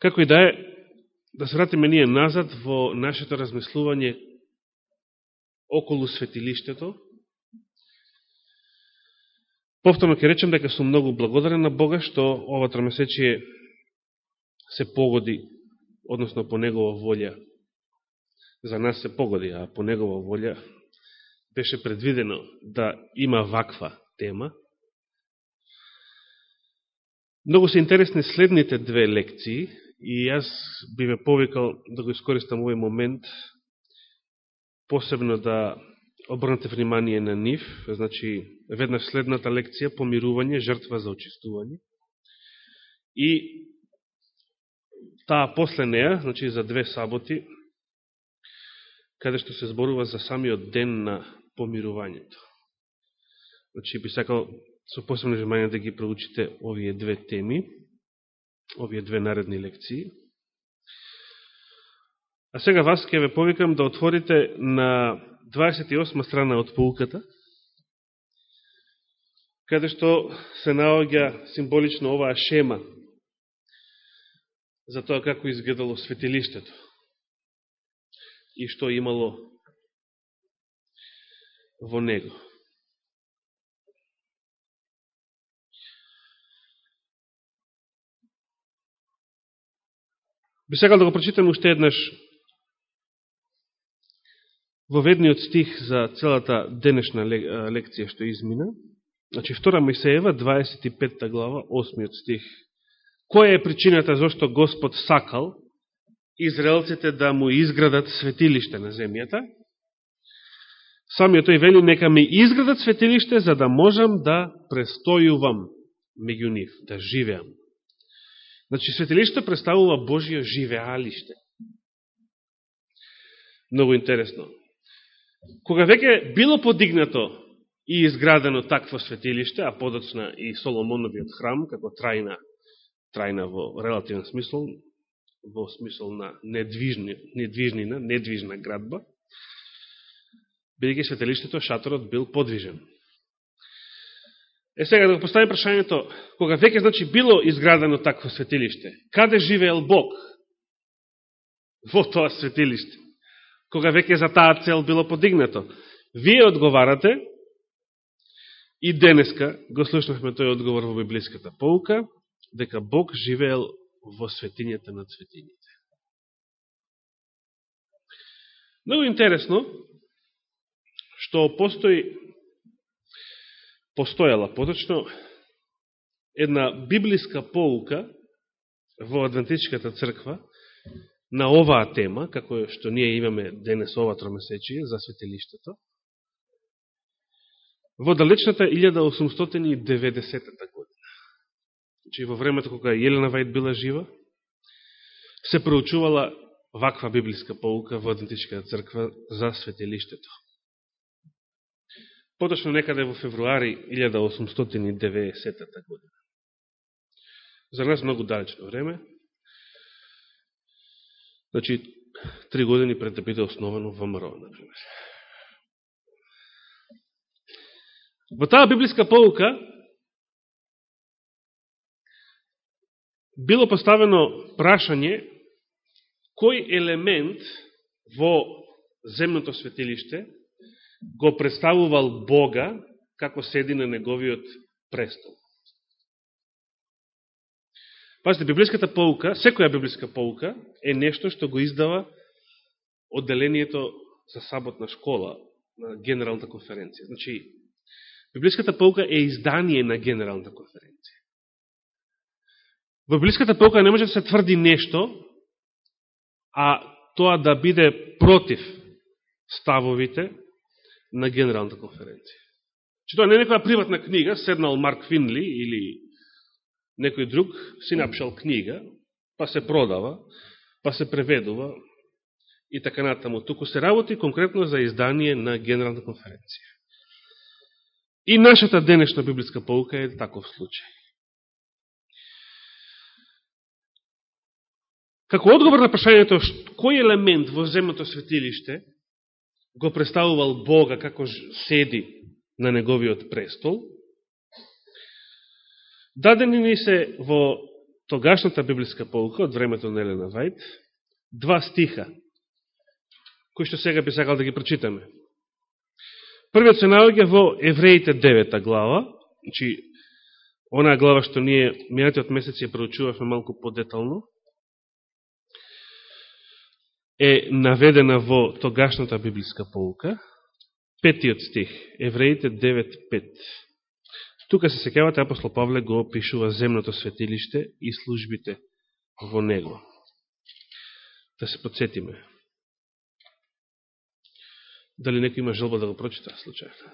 Како и да е, да се вратиме ние назад во нашето размислување околу светилиштето. Повторно ќе речем дека сум многу благодарен на Бога што ова тромесечие се погоди, односно по Негова волја. За нас се погоди, а по Негова волја беше предвидено да има ваква тема. Многу се интересни следните две лекции и јас би ме повикал да го искористам овој момент посебно да обрнете внимание на нив, значи веднаш следната лекција помирување, жртва за очистување. И таа после неја, значи за две саботи, каде што се зборува за самиот ден на помирувањето. Значи би сакал со посебно внимание да ги проучите овие две теми, овие две наредни лекции. А сега вас ќе ве повикам да отворите на 28 страна од полуката, каде што се наоѓа символично оваа шема за тоа како изгледало светилиштето и што имало во него. Би сакал да го прочитам уште еднаш во ведниот стих за целата денешна лекција што измина. Значи, 2 мисеева, 25 глава, 8 стих. Која е причината зашто Господ сакал израелците да му изградат светилиште на земјата? Самиот тој вели, нека ми изградат светилиште за да можам да престојувам меѓу нив, да живеам. Значи, светилиште представува Божио живеалиште. Много интересно. Кога веќе било подигнато и изградено такво светилиште, а подоцна и Соломоновиот храм, како трајна, трајна во релативен смисол, во смисол на недвижни, недвижнина, недвижна градба, бидеќи светилиштето, шаторот бил подвижен. Е сега да го поставим прашањето, кога веќе значи било изградено такво светилиште, каде живеел Бог во тоа светилиште? Кога веќе за таа цел било подигнато? Вие одговарате и денеска го слушнахме тој одговор во библиската полка, дека Бог живеел во светињата на светињите. Много интересно што постои постојала поточно една библиска поука во Адвентичката црква на оваа тема, како што ние имаме денес ова тромесечие за светилиштето, во далечната 1890 година. че во времето кога Елена Вајд била жива, се проучувала ваква библиска поука во Адвентичката црква за светилиштето. Поточно некаде во февруари 1890 година. За нас многу далечно време. Значи, три години пред да биде основано ВМРО, например. Во таа библиска полука било поставено прашање кој елемент во земното светилиште го представувал Бога како седи на неговиот престол. Пазите, библиската поука, секоја библиска поука е нешто што го издава одделението за саботна школа на Генералната конференција. Значи, библиската поука е издание на Генералната конференција. Во библиската поука не може да се тврди нешто, а тоа да биде против ставовите на Генералната конференција. Че тоа не е некоја приватна книга, седнал Марк Финли или некој друг, си напишал книга, па се продава, па се преведува и така натаму. Туку се работи конкретно за издание на Генералната конференција. И нашата денешна библиска полука е таков случај. Како одговор на прашањето кој елемент во земното светилиште го представувал Бога како седи на неговиот престол, дадени ни се во тогашната библиска полка од времето на Елена Вајд, два стиха, кои што сега би сакал да ги прочитаме. Првиот се наоѓа во Евреите 9 глава, значи, онаа глава што ние минатиот месец ја проучувавме малку подетално, е наведена во тогашната библиска полука, петиот стих, Евреите 9.5. Тука се секавате, апостол Павле го опишува земното светилиште и службите во него. Да се подсетиме. Дали некој има желба да го прочита случајно?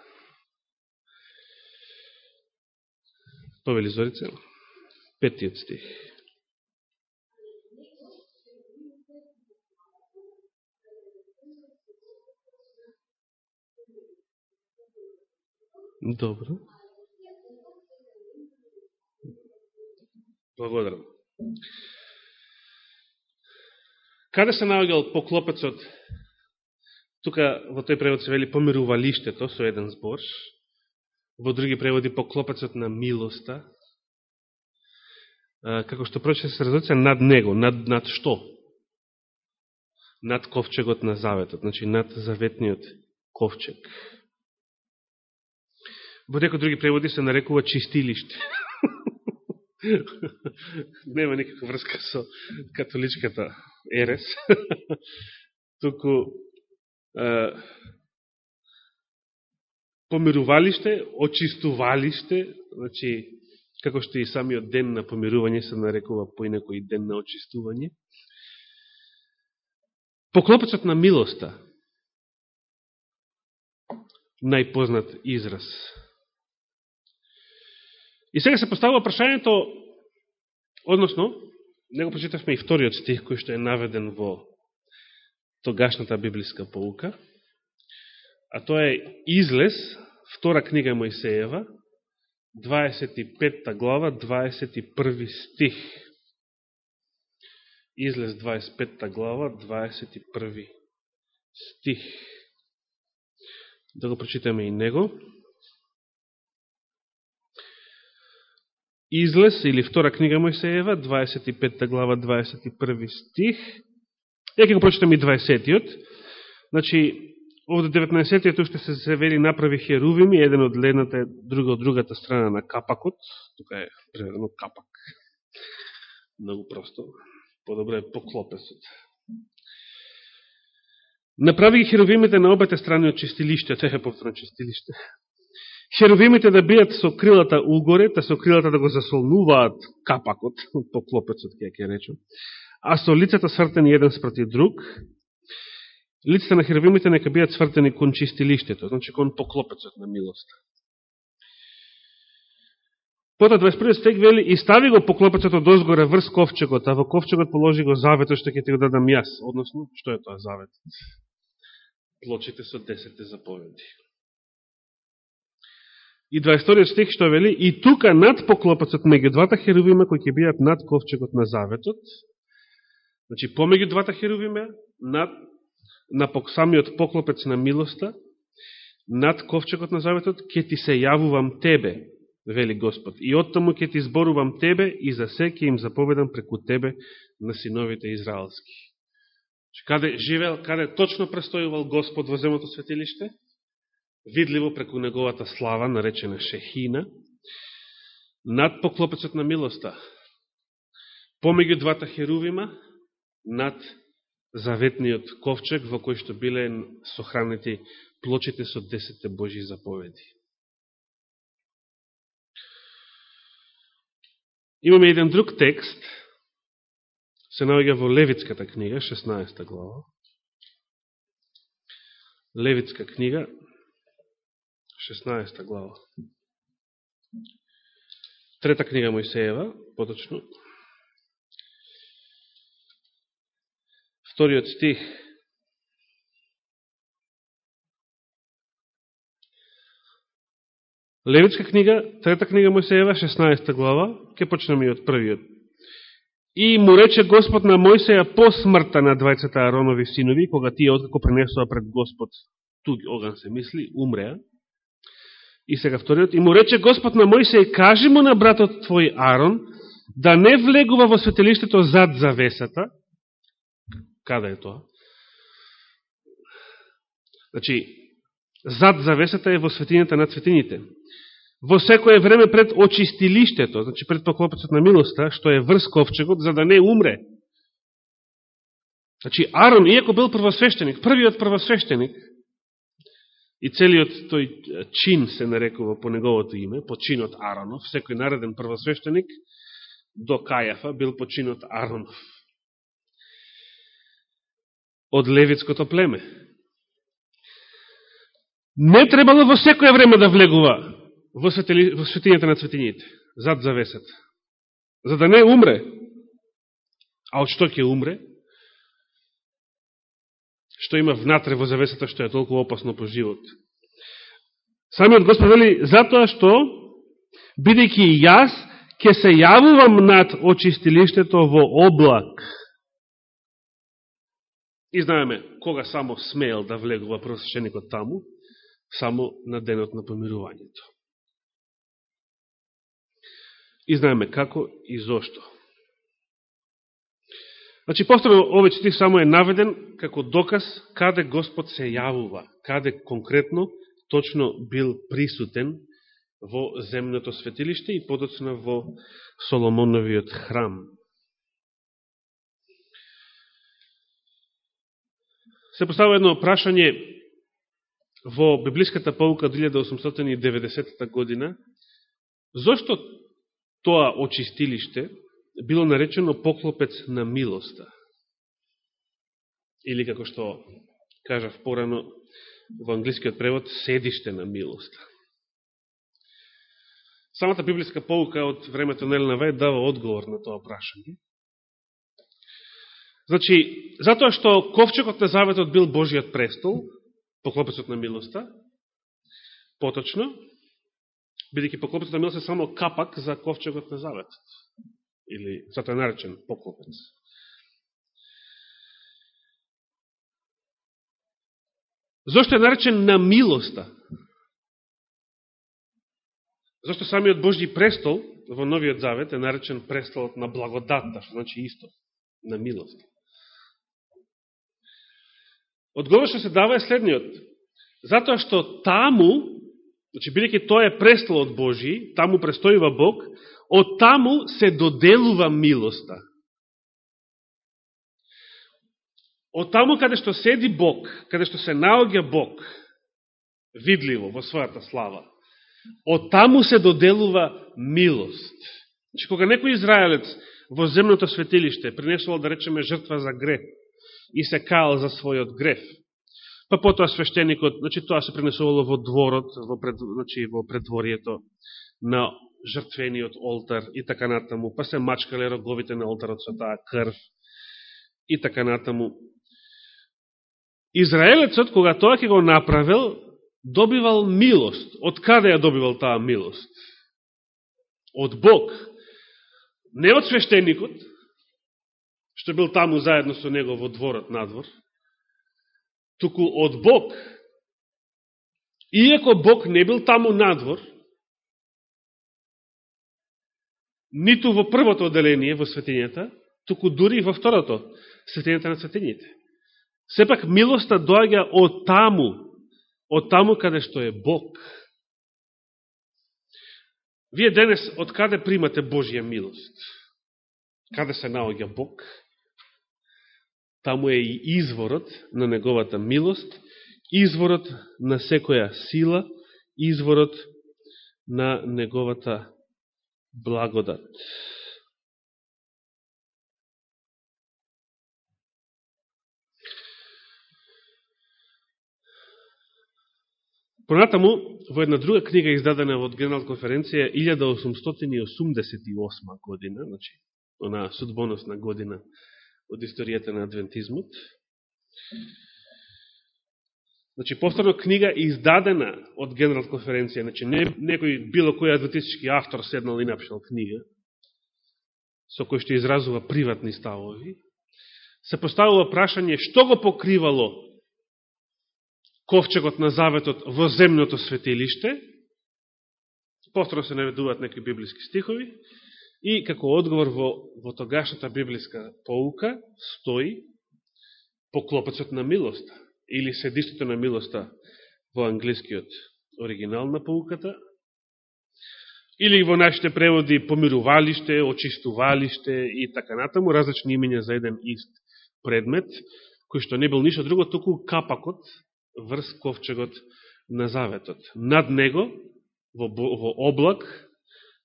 Повели Зорица, петиот стих. Добро. Благодарам. Каде се наоѓал поклопецот? Тука во тој превод се вели помирувалиштето со еден збор. Во други преводи поклопецот на милоста. Како што проче се разоција над него, над, над што? Над ковчегот на заветот, значи над заветниот ковчег. Во некои други преводи се нарекува чистилиште. Нема никаква врска со католичката ерес. Туку е, помирувалиште, очистувалиште, значи, како што и самиот ден на помирување се нарекува поинако и ден на очистување. Поклопецот на милоста, најпознат израз И сега се поставува прашањето, односно, него прочитавме и вториот стих, кој што е наведен во тогашната библиска поука, а тоа е Излез, втора книга Моисеева, 25 глава, 21 стих. Излез 25 глава, 21 стих. Да го прочитаме и него. Излез, или втора книга Мојсеева, 25 глава, 21 стих. Ја ќе го прочитам и 20-тиот. Значи, овде 19-тиот уште се завели направи херувими, еден од ледната, друга од другата страна на капакот. Тука е преведено капак. Многу просто. Подобре е поклопесот. Направи ги херувимите на обете страни од чистилиште, тоа е повторно чистилиште Херовимите да бијат со крилата угоре, та со крилата да го засолнуваат капакот, поклопецот, кеја ке ќе речем, а со лицата свртени еден спроти друг, лицата на херовимите нека бијат свртени кон чистилиштето, значи кон поклопецот на милост. Пота 21 стек вели, и стави го поклопецот од озгоре врз ковчегот, а во ковчегот положи го заветот што ќе ти го дадам јас. Односно, што е тоа завет? Плочите со 10 заповеди. И 22 стих што вели, и тука над поклопецот меѓу двата херувима кои ќе бидат над ковчегот на заветот, значи помеѓу двата херувима, над, на самиот поклопец на милоста, над ковчегот на заветот, ќе ти се јавувам тебе, вели Господ, и оттаму ќе ти зборувам тебе и за се ќе им заповедам преку тебе на синовите израелски. Значи, каде живел, каде точно престојувал Господ во земото светилиште? Видливо преку неговата слава, наречена Шехина, над поклопецот на милоста, помеѓу двата херувима, над заветниот ковчег во кој што биле сохранети плочите со десете Божи заповеди. Имаме еден друг текст, се наоѓа во Левицката книга, 16 глава. Левитска книга, 16 глава. Трета книга Мојсеева, поточно. Вториот стих. Левитска книга, трета книга Мојсеева, 16 глава, ке почнеме и од првиот. И му рече Господ на Мојсеја по смртта на двајцата Аронови синови, кога тие откако пренесува пред Господ, туѓ оган се мисли, умреа, И сега вториот, и му рече Господ на Мојсеј, кажи му на братот твој Арон, да не влегува во светелиштето зад завесата, каде е тоа? Значи, зад завесата е во светињата на светињите. Во секое време пред очистилиштето, значи пред поклопецот на милоста, што е врз ковчегот, за да не умре. Значи, Арон, иако бил првосвещеник, првиот првосвещеник, и целиот тој чин се нарекува по неговото име, по чинот Аронов, секој нареден првосвещеник до Кајафа бил по чинот Аронов. Од Левицкото племе. Не требало во секој време да влегува во, светили, во светињата на цветињите, зад завесата. За да не умре. А од што ќе умре? Што има внатре во завесата, што е толку опасно по живот. Самиот Господ вели, затоа што, бидејќи јас, ќе се јавувам над очистилиштето во облак. И знаеме, кога само смеел да влегува просвещеникот таму, само на денот на помирувањето. И знаеме како и зошто. Значи, повторно, овој стих само е наведен како доказ каде Господ се јавува, каде конкретно точно бил присутен во земното светилиште и подоцна во Соломоновиот храм. Се поставува едно прашање во библиската полука 1890 година, зошто тоа очистилиште било наречено поклопец на милоста. Или како што кажав порано во англискиот превод, седиште на милоста. Самата библиска полука од времето на Елена Вај дава одговор на тоа прашање. Значи, затоа што ковчегот на заветот бил Божиот престол, поклопецот на милоста, поточно, бидеќи поклопецот на милоста е само капак за ковчегот на заветот или затоа е наречен поклопец. Зошто е наречен на милоста? Зошто самиот Божји престол во Новиот Завет е наречен престолот на благодатта, што значи исто, на милост. Одговор што се дава е следниот. Затоа што таму, значи бидеќи тоа е престолот Божи, таму престојува Бог, од таму се доделува милоста. Од таму каде што седи Бог, каде што се наоѓа Бог, видливо во својата слава, од таму се доделува милост. Значи, кога некој израелец во земното светилиште принесувал, да речеме, жртва за греф и се каал за својот греф, па потоа свештеникот, значи тоа се пренесувало во дворот, во, пред, значи, во предворието на жртвениот олтар и така натаму, па се мачкале роговите на олтарот со таа крв и така натаму. Израелецот, кога тоа ќе го направил, добивал милост. Од каде ја добивал таа милост? Од Бог. Не од свештеникот, што бил таму заедно со него во дворот надвор, туку од Бог. Иако Бог не бил таму надвор, ниту во првото оделение во светињата, туку дури во второто, светињата на светињите. Сепак милоста доаѓа од таму, од таму каде што е Бог. Вие денес од каде примате Божија милост? Каде се наоѓа Бог? Таму е и изворот на неговата милост, изворот на секоја сила, изворот на неговата благодат. Понатаму, во една друга книга издадена од Генерал конференција 1888 година, значи, она судбоносна година од историјата на адвентизмот, Значи, повторно книга издадена од Генерал конференција, значи не, некој било кој адвентистички автор седнал и напишал книга, со кој што изразува приватни ставови, се поставува прашање што го покривало ковчегот на заветот во земното светилиште, повторно се наведуваат некои библиски стихови, И како одговор во, во тогашната библиска поука стои поклопецот на милоста или седиштето на милоста во англискиот оригинал на поуката, или во нашите преводи помирувалиште, очистувалиште и така натаму, различни имења за еден ист предмет, кој што не бил ништо друго, туку капакот врз ковчегот на заветот. Над него, во, во облак,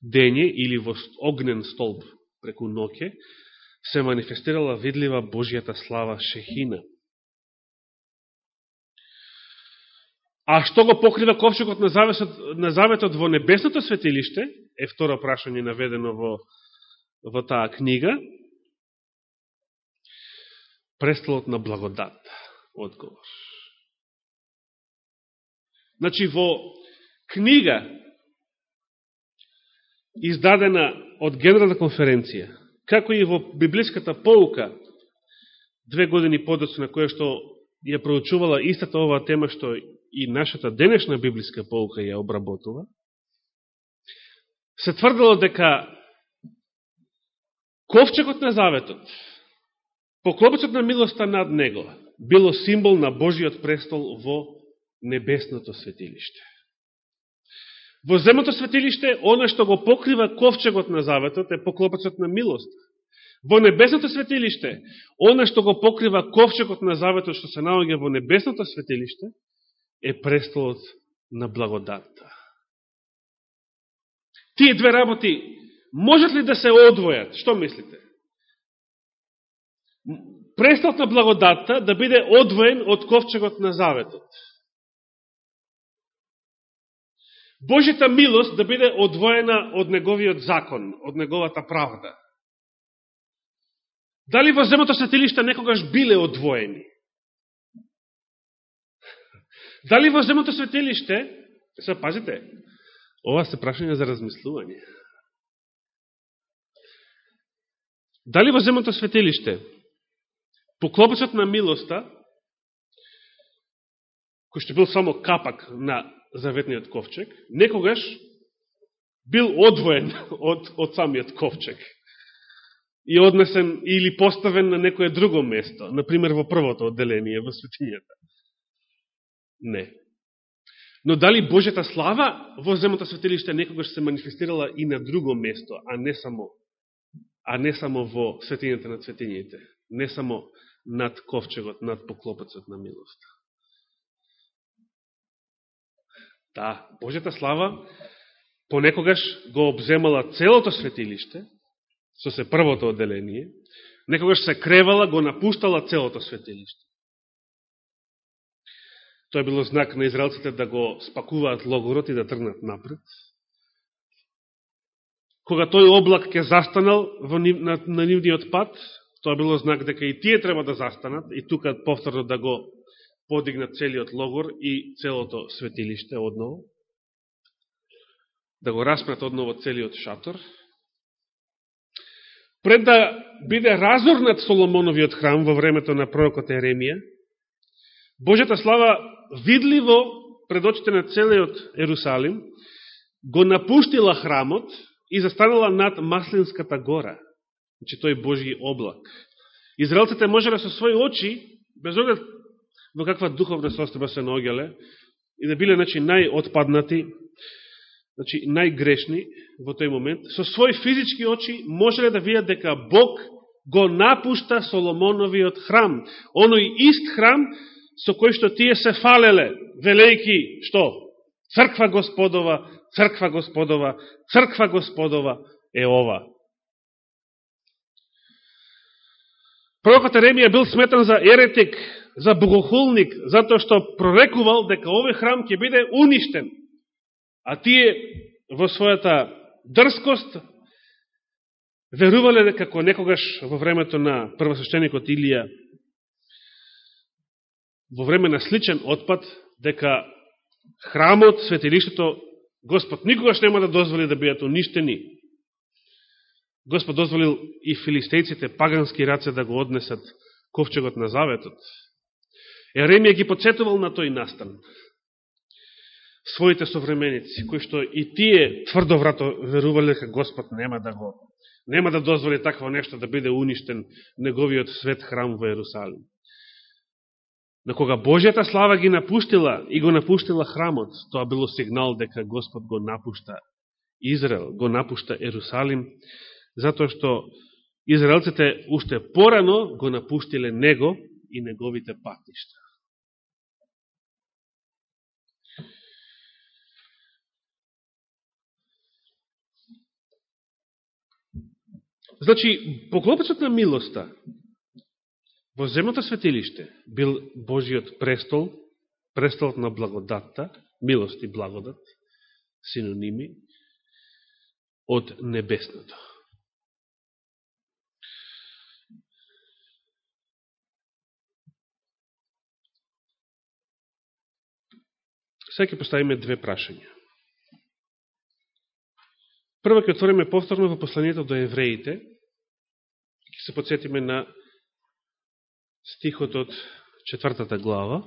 дење или во огнен столб преку ноке, се манифестирала видлива Божијата слава Шехина. А што го покрива ковчегот на заветот, на заветот во небесното светилиште, е второ прашање наведено во, во таа книга, престолот на благодат, одговор. Значи, во книга, издадена од Генерална конференција, како и во библиската поука, две години подоцна, на која што ја проучувала истата оваа тема што и нашата денешна библиска полка ја обработува, се тврдало дека ковчегот на заветот, поклопецот на милоста над него, било символ на Божиот престол во небесното светилиште. Во земното светилиште, она што го покрива ковчегот на заветот е поклопецот на милост. Во небесното светилиште, она што го покрива ковчегот на заветот што се наоѓа во небесното светилиште, е престолот на благодатта. Тие две работи можат ли да се одвојат? Што мислите? Престолот на благодатта да биде одвоен од ковчегот на заветот. Божјата милост да биде одвоена од неговиот закон, од неговата правда. Дали во земото светилиште некогаш биле одвоени? Дали во земното светилиште, се пазите, ова се прашање за размислување. Дали во земното светилиште, поклопецот на милоста, кој што бил само капак на заветниот ковчег, некогаш бил одвоен од, од самиот ковчег и однесен или поставен на некое друго место, например во првото одделение во светињата. Не. Но дали Божјата слава во земното светилиште некогаш се манифестирала и на друго место, а не само а не само во светињата на светињите, не само над ковчегот, над поклопецот на милост. Да, Божјата слава понекогаш го обземала целото светилиште, со се првото одделение, некогаш се кревала, го напуштала целото светилиште. Тоа било знак на израелците да го спакуваат логорот и да тргнат напред. Кога тој облак ќе застанал во на, на нивниот пат, тоа било знак дека и тие треба да застанат и тука повторно да го подигна целиот логор и целото светилиште одново. Да го распрат одново целиот шатор. Пред да биде разорнат Соломоновиот храм во времето на пророкот Еремија, Божјата слава видливо пред очите на целиот Ерусалим, го напуштила храмот и застанала над Маслинската гора, значи тој Божи облак. Израелците можеле со своји очи, без оглед во каква духовна состојба се наоѓале, и да биле значи, најотпаднати, значи, најгрешни во тој момент, со своји физички очи можеле да видат дека Бог го напушта Соломоновиот храм. Оној ист храм со кој што тие се фалеле, велејки, што? Црква Господова, црква Господова, црква Господова е ова. Пророкот Еремија бил сметан за еретик, за богохулник, затоа што прорекувал дека овој храм ќе биде уништен. А тие во својата дрскост верувале дека како некогаш во времето на првосвещеникот Илија во време на сличен отпад, дека храмот, светилиштето, Господ никогаш нема да дозволи да бидат уништени. Господ дозволил и филистејците пагански раце да го однесат ковчегот на заветот. Еремија ги подсетувал на тој настан. Своите современици, кои што и тие тврдо врато верувале дека Господ нема да го Нема да дозволи такво нешто да биде уништен неговиот свет храм во Ерусалим. На кога Божјата слава ги напуштила и го напуштила храмот, тоа било сигнал дека Господ го напушта Израел, го напушта Ерусалим, затоа што израелците уште порано го напуштиле него и неговите патишта. Значи, поклопецот на милоста во земното светилиште бил Божиот престол, престолот на благодатта, милост и благодат, синоними, од небесното. Сега ќе поставиме две прашања. Прво ќе отвориме повторно во посланието до евреите, ќе се подсетиме на стихот од четвртата глава,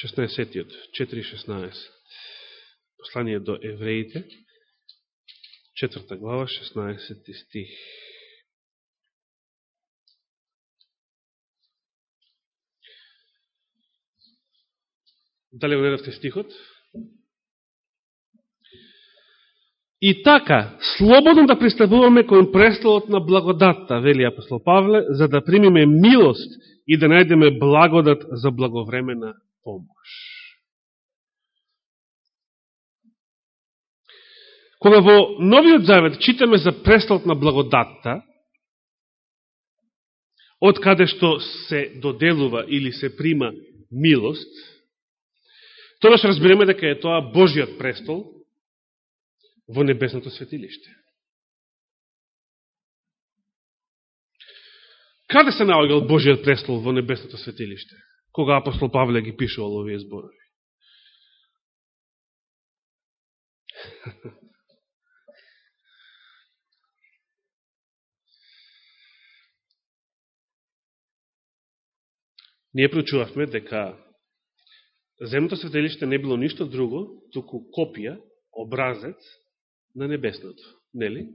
шестнаесетиот, 4.16, послание до евреите, четврта глава, 16 стих. Дали го гледавте стихот? И така, слободно да пристапуваме кон престолот на благодатта, вели апостол Павле, за да примиме милост и да најдеме благодат за благовремена помош. Кога во Новиот Завет читаме за престолот на благодатта, од каде што се доделува или се прима милост, Тогаш разбереме дека е тоа Божиот престол во небесното светилиште. Каде се наоѓал Божиот престол во небесното светилиште? Кога апостол Павле ги пишувал овие зборови? Ние прочувавме дека земното светелиште не било ништо друго, туку копија, образец на небесното. Нели?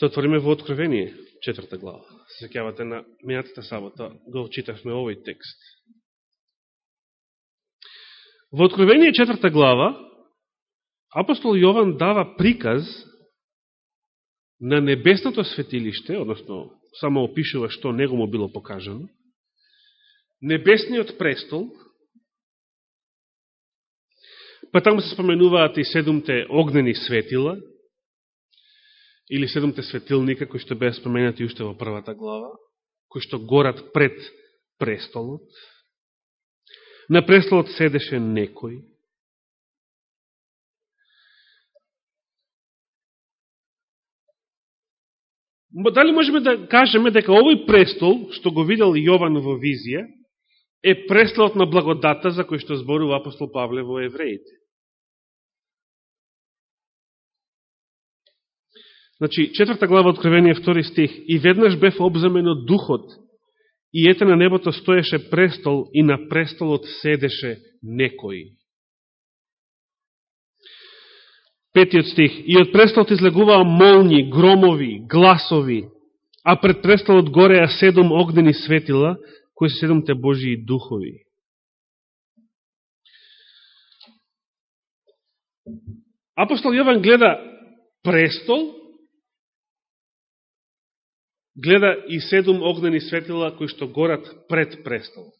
Тоа отвориме во Откровение, четврта глава. Се секјавате на минатата сабота, го читавме овој текст. Во Откровение, четврта глава, апостол Јован дава приказ на небесното светилиште, односно само опишува што него му било покажано, небесниот престол, па таму се споменуваат и седумте огнени светила, или седумте светилника, кои што беа споменати уште во првата глава, кои што горат пред престолот. На престолот седеше некој, Дали можеме да кажеме дека овој престол, што го видел Јован во визија, е престолот на благодата за кој што зборува апостол Павле во Евреите? Значи, четврта глава Откровение, втори стих. И веднаш бев обземен од духот, и ете на небото стоеше престол, и на престолот седеше некој. Петиот стих. И од престолот излегуваа молни, громови, гласови, а пред престолот гореа седум огнени светила, кои се седумте Божии духови. Апостол Јован гледа престол, гледа и седум огнени светила кои што горат пред престолот.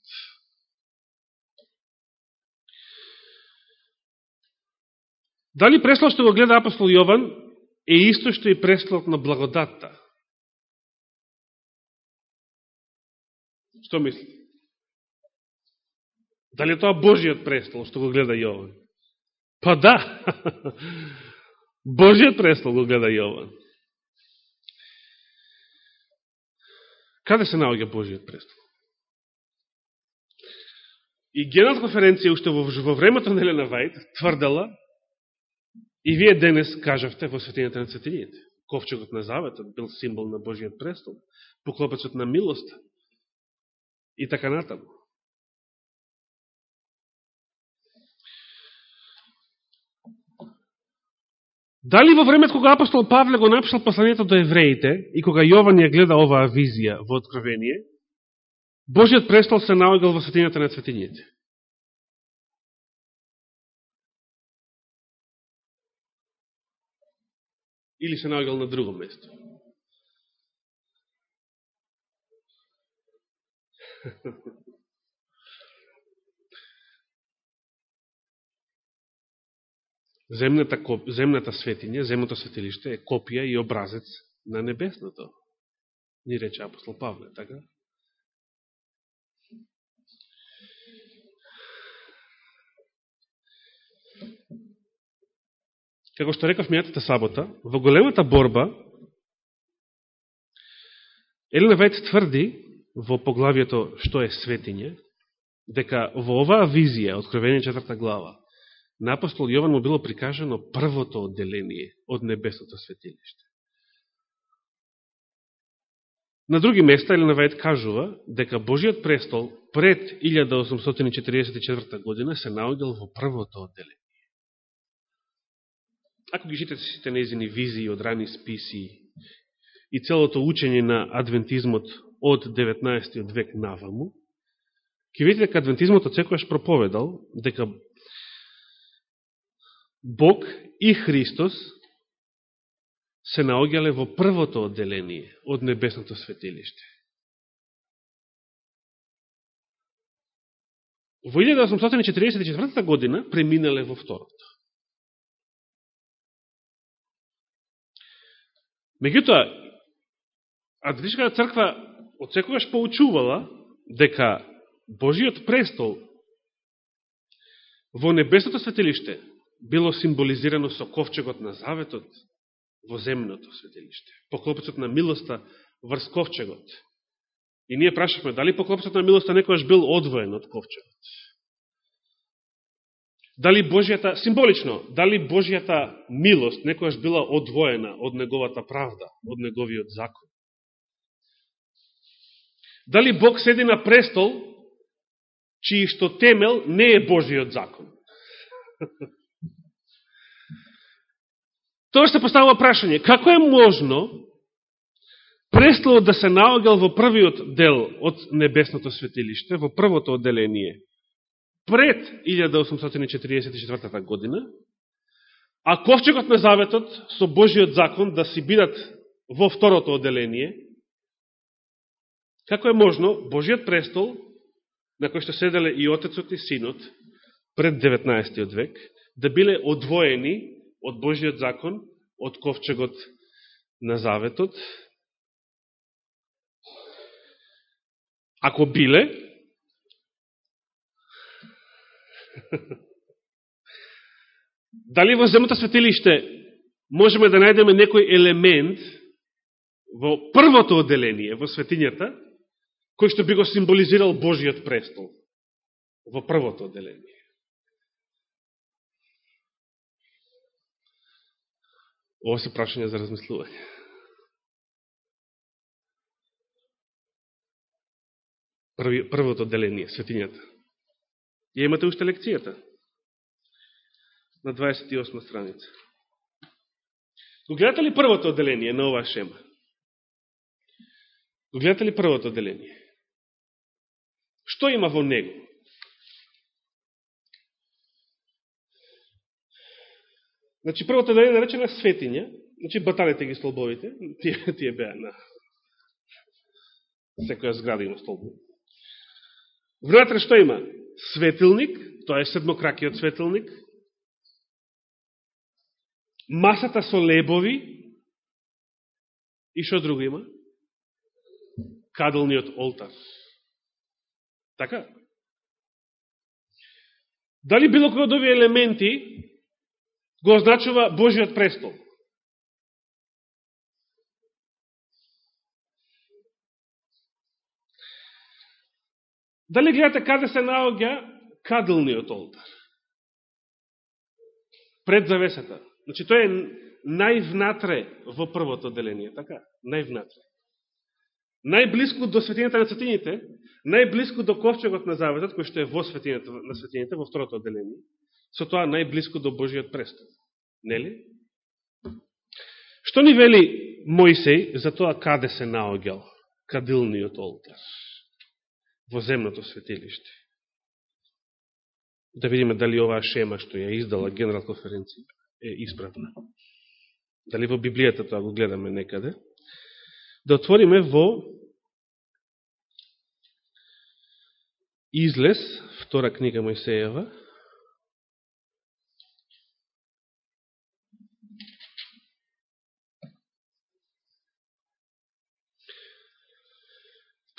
Дали престол што го гледа апостол Јован е исто што и престолот на благодатта? Што мислите? Дали тоа Божиот престол што го гледа Јован? Па да! Божиот престол го гледа Јован. Каде се наоѓа Божиот престол? И генат конференција уште во, во времето на Елена Вајд тврдела И вие денес кажавте во светињата на светињите. Ковчегот на заветот бил символ на Божиот престол, поклопецот на милост и така натаму. Дали во времето кога апостол Павле го напишал посланието до евреите и кога Јован ја гледа оваа визија во откровение, Божиот престол се наоѓал во светињата на светињите. Или се наоѓал на друго место? земната, земната светиња, земното светилиште е копија и образец на небесното. Ни рече апостол Павле, така? Како што рекав мијатата сабота, во големата борба, Елена Вајт тврди во поглавието што е светиње, дека во оваа визија, откровение четврта глава, на апостол Јован му било прикажано првото одделение од небесното светилиште. На други места Елена Вајт кажува дека Божиот престол пред 1844 година се наоѓал во првото одделение. Ако ги читате сите незини визии од рани списи и целото учење на адвентизмот од 19. век наваму, ќе видите дека адвентизмот од секојаш проповедал дека Бог и Христос се наоѓале во првото одделение од небесното светилиште. Во 1844 година преминале во второто. Меѓутоа, Адвентичката црква од секогаш поучувала дека Божиот престол во небесното светилиште било символизирано со ковчегот на заветот во земното светилиште. Поклопецот на милоста врз ковчегот. И ние прашавме, дали поклопецот на милоста некојаш бил одвоен од ковчегот? Дали Божијата, символично, дали Божијата милост некојаш била одвоена од неговата правда, од неговиот закон? Дали Бог седи на престол, чиј што темел не е Божиот закон? Тоа што поставува прашање, како е можно престолот да се наогал во првиот дел од небесното светилиште, во првото одделение, пред 1844 година, а ковчегот на заветот со Божиот закон да си бидат во второто одделение, како е можно Божиот престол, на кој што седеле и Отецот и Синот, пред 19. век, да биле одвоени од Божиот закон, од ковчегот на заветот. Ако биле, дали во земното светилиште можеме да најдеме некој елемент во првото одделение, во светињата, кој што би го символизирал Божиот престол во првото одделение. Ова се прашање за размислување. Првото деление, светињата. Ја имате уште лекцијата. На 28 страница. Го гледате ли првото отделение на оваа шема? Го гледате ли првото отделение? Што има во него? Значи, првото да е светиња, значи, баталите ги столбовите, тие, тие беа на секоја зграда има столбови. Внатре што има? Светилник, тоа е седмокракиот светилник, масата со лебови, и што друго има? Каделниот олтар. Така? Дали било кој од овие елементи го означува Божиот престол. Дали гледате каде се наоѓа кадлниот олтар? Пред завесата. Значи, тој е највнатре во првото деление, така? Највнатре. Најблиско до светината на светините, најблиско до ковчегот на заветот, кој што е во светината на светините во второто отделение, со тоа најблиско до Божиот престол. Нели? Што ни вели Моисеј за тоа каде се наоѓал кадилниот олтар во земното светилиште. Да видиме дали оваа шема што ја издала Генерал конференција е исправна. Дали во Библијата тоа го гледаме некаде. Да отвориме во Излез, втора книга Мојсејава,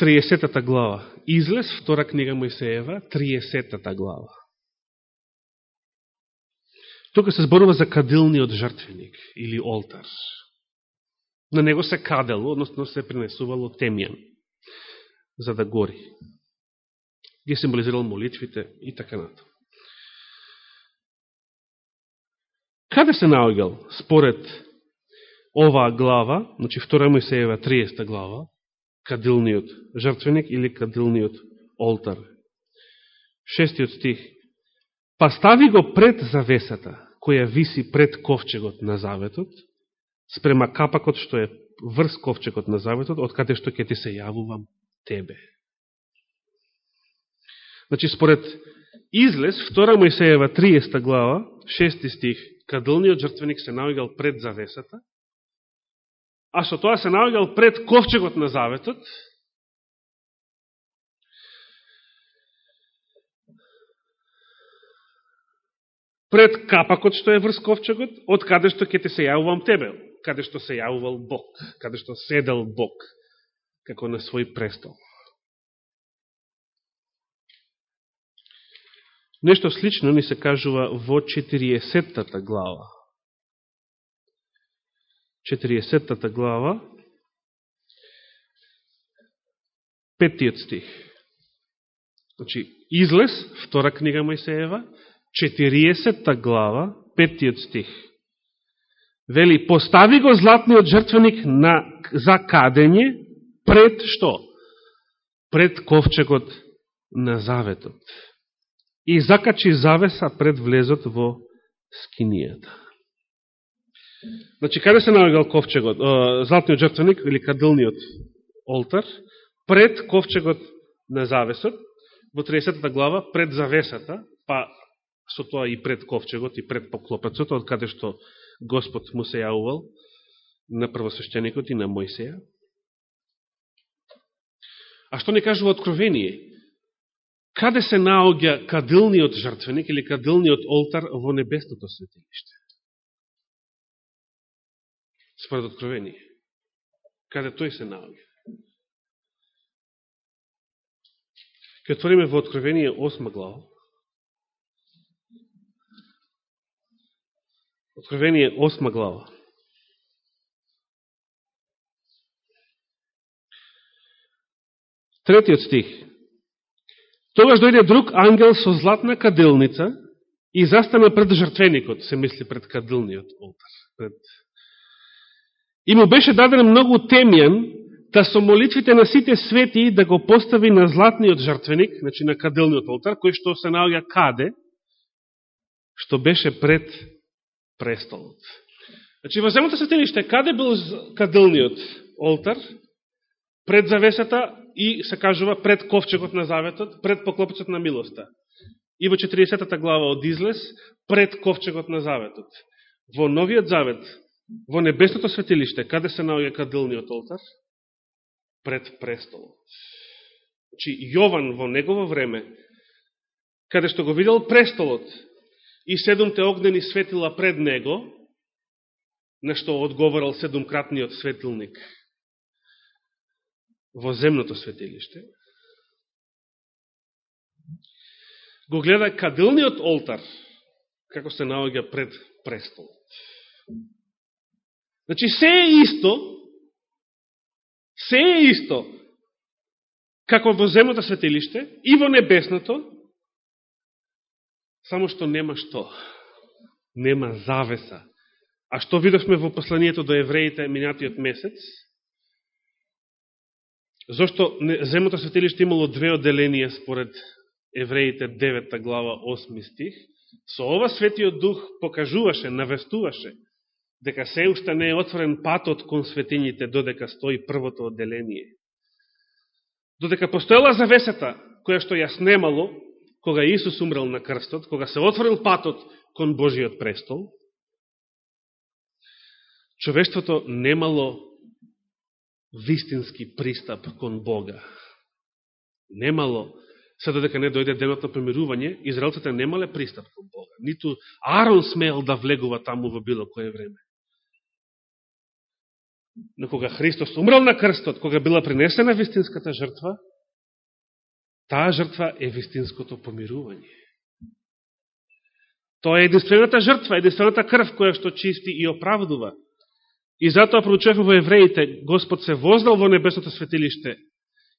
30-та глава. Излез, втора книга Моисеева 30-та глава. Тука се зборува за кадилниот жртвеник или олтар. На него се кадело, односно се принесувало темјан, за да гори. Ги символизирал молитвите и така нато. Каде се наоѓал според оваа глава, значи 2 Мојсеева 30 глава, кадилниот жртвеник или кадилниот олтар. Шестиот стих. Па стави го пред завесата, која виси пред ковчегот на заветот, спрема капакот што е врз ковчегот на заветот, од каде што ќе ти се јавувам тебе. Значи, според излез, втора Мојсеева 30 глава, 6 стих, кадилниот жртвеник се наоѓал пред завесата, а со тоа се наоѓал пред ковчегот на заветот, пред капакот што е врз ковчегот, од каде што ќе те се јавувам тебе, каде што се јавувал Бог, каде што седел Бог, како на свој престол. Нешто слично ни се кажува во 40-тата глава 40 глава, петтиот стих. Значи, излез, втора книга Мојсеева, 40 глава, петтиот стих. Вели, постави го златниот жртвеник на, за кадење пред што? Пред ковчегот на заветот. И закачи завеса пред влезот во скинијата. Значи, каде се наоѓал ковчегот, златниот жртвеник или кадилниот олтар, пред ковчегот на завесот, во 30 глава, пред завесата, па со тоа и пред ковчегот и пред поклопецот, од каде што Господ му се јавувал на првосвещеникот и на Мојсеја. А што не кажува откровение? Каде се наоѓа кадилниот жртвеник или кадилниот олтар во небесното светилиште? Според откровение. Каде тој се наоѓа. Ке отвориме во Откровение 8 глава. Откровение 8 глава. Третиот стих. Тогаш дојде друг ангел со златна каделница и застана пред жртвеникот, се мисли пред каделниот олтар, пред И му беше даден многу темјан та со молитвите на сите свети да го постави на златниот жртвеник, значи на каделниот алтар, кој што се наоѓа каде, што беше пред престолот. Значи, во земното светилиште, каде бил каделниот олтар? Пред завесата и, се кажува, пред ковчегот на заветот, пред поклопецот на милоста. И во 40 глава од Излез, пред ковчегот на заветот. Во новиот завет, во небесното светилиште, каде се наоѓа кадилниот олтар? Пред престолот. Значи, Јован во негово време, каде што го видел престолот и седумте огнени светила пред него, на што одговорал седумкратниот светилник во земното светилиште, го гледа кадилниот олтар, како се наоѓа пред престолот. Значи, се е исто, се е исто, како во земното светилиште и во небесното, само што нема што. Нема завеса. А што видовме во посланието до евреите минатиот месец? Зошто земното светилиште имало две отделенија според евреите 9 глава 8 стих? Со ова светиот дух покажуваше, навестуваше дека се уште не е отворен патот кон светињите додека стои првото одделение. Додека постоела завесата која што ја снемало кога Исус умрел на крстот, кога се отворил патот кон Божиот престол, човештвото немало вистински пристап кон Бога. Немало, се додека не дојде денот на помирување, израелците немале пристап кон Бога. Ниту Арон смел да влегува таму во било кое време. Но кога Христос умрал на крстот, кога била принесена вистинската жртва, таа жртва е вистинското помирување. Тоа е единствената жртва, единствената крв која што чисти и оправдува. И затоа проучуваме во евреите, Господ се воздал во небесното светилиште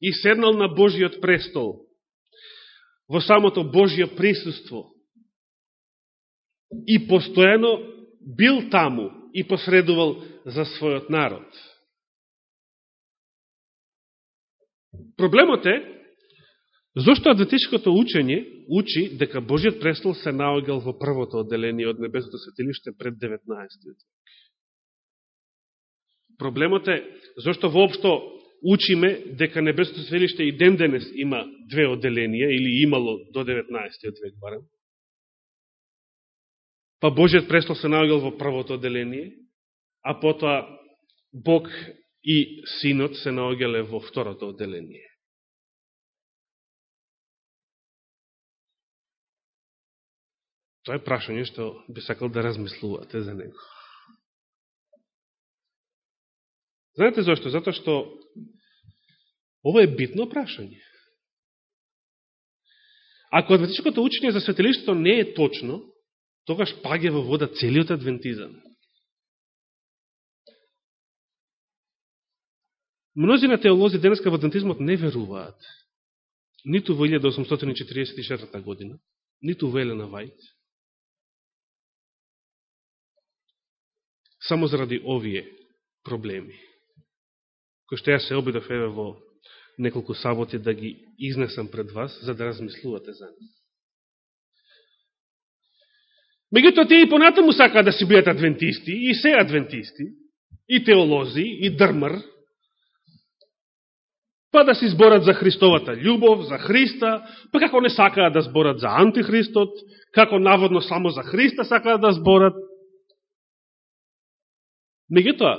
и седнал на Божиот престол, во самото Божио присуство и постојано бил таму и посредувал за својот народ. Проблемот е, зашто адвентичкото учење учи дека Божиот престол се наогел во првото одделение од Небесото светилиште пред 19. век. Проблемот е, зашто воопшто учиме дека Небесото светилиште и ден денес има две отделенија, или имало до 19. век барем. Па Божиот престол се наоѓал во првото одделение, а потоа Бог и Синот се наоѓале во второто одделение. Тоа е прашање што би сакал да размислувате за него. Знаете зашто? Затоа што ова е битно прашање. Ако адвентичкото учење за светилиштето не е точно, тогаш паѓа во вода целиот адвентизам. Мнозина теолози денеска во адвентизмот не веруваат ниту во 1844 година, ниту во Елена Вајт, само заради овие проблеми, кои што ја се обидов еве во неколку саботи да ги изнесам пред вас, за да размислувате за нас. Меѓутоа, тие и понатаму сакаат да си бидат адвентисти, и се адвентисти, и теолози, и дрмар, па да си зборат за Христовата љубов, за Христа, па како не сакаат да зборат за антихристот, како наводно само за Христа сакаат да зборат. Меѓутоа,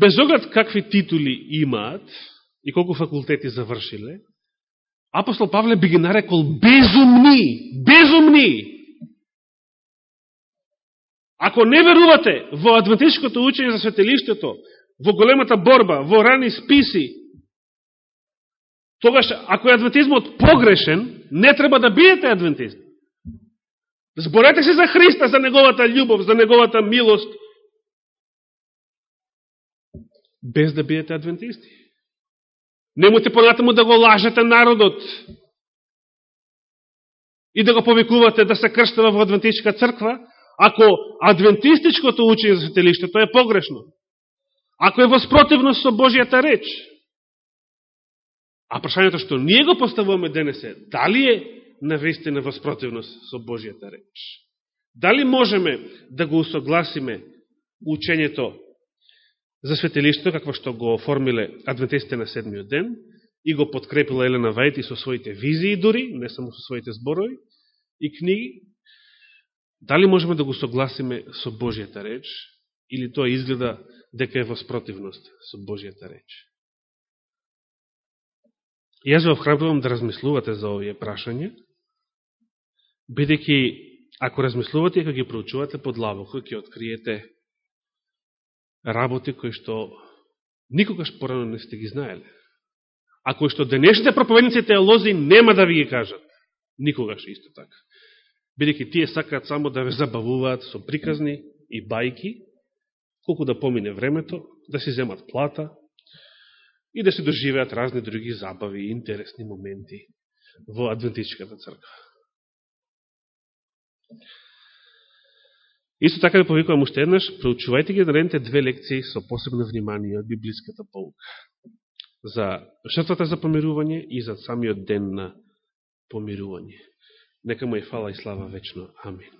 без оглед какви титули имаат и колку факултети завршиле, апостол Павле би ги нарекол безумни, безумни. Ако не верувате во адвентистичкото учење за светелиштето, во големата борба, во рани списи, тогаш, ако е адвентизмот погрешен, не треба да биете адвентист. Зборете се за Христа, за неговата љубов, за неговата милост, без да биете адвентисти. Немојте понатаму да го лажете народот и да го повикувате да се крштава во адвентистичка црква, ако адвентистичкото учење за светелиштето е погрешно. Ако е воспротивност со Божијата реч. А прашањето што ние го поставуваме денес е, дали е навистина воспротивност со Божијата реч? Дали можеме да го усогласиме учењето за светелиштето, какво што го оформиле адвентистите на седмиот ден, и го подкрепила Елена Вајти со своите визии дури, не само со своите зборови и книги, дали можеме да го согласиме со Божијата реч, или тоа изгледа дека е воспротивност со Божијата реч. Јас ве охрабрувам да размислувате за овие прашања, бидејќи ако размислувате и ако ги проучувате подлабоко, ќе откриете работи кои што никогаш порано не сте ги знаеле. А кои што денешните проповедници теолози нема да ви ги кажат. Никогаш исто така. Бидеќи тие сакаат само да ве забавуваат со приказни и бајки, колку да помине времето, да си земат плата и да се доживеат разни други забави и интересни моменти во Адвентичката црква. Исто така ви повикувам уште еднаш, проучувајте ги да наредните две лекции со посебно внимание од библиската полука. За жртвата за помирување и за самиот ден на помирување. Нека му е фала и слава вечно. Амин.